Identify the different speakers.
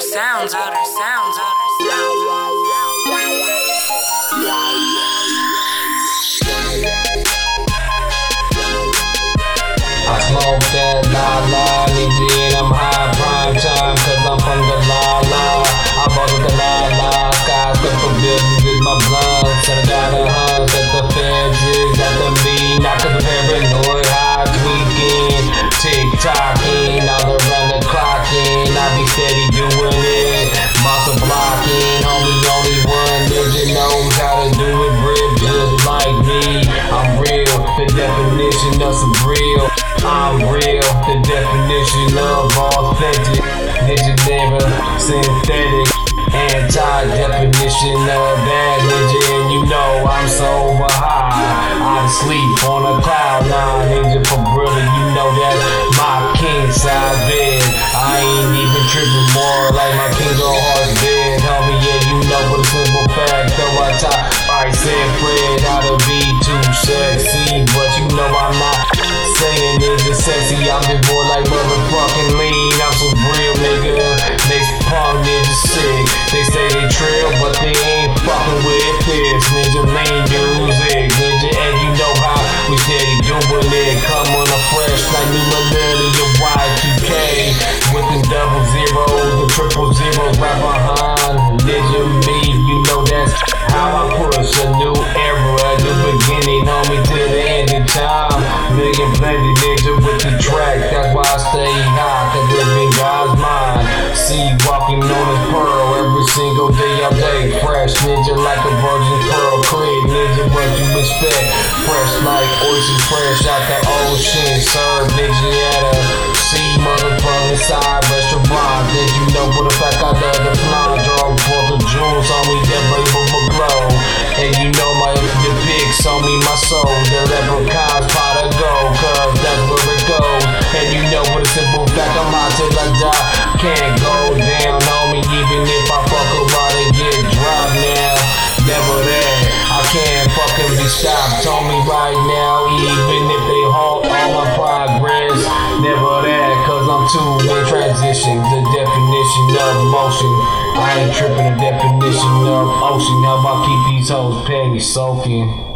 Speaker 1: sounds, outer sounds, outer sounds.
Speaker 2: I smoke that la la, real. I'm real, the definition of authentic. Ninja never synthetic. Anti-definition of bad ninja, and you know I'm sober high. I sleep like motherfucking lean. See, walking on his pearl every single day I day. Fresh ninja like a virgin pearl, clear ninja, what you expect. Fresh like oysters, fresh out the ocean. Serve ninja at a sea, motherfucking side restaurant. Did you know what the fact I love the fly? Draw for the jewels on me, that rainbow will glow. And you know my the pics on me, my soul. The leprechaun's pot of gold, cause that's where it goes. And you know what a simple fact, I'm out till I die. Can't go right now, even if they halt all my progress. Never that, cause I'm too in transition. The definition of motion. I ain't tripping the definition of ocean. How about keep these hoes penny soaking?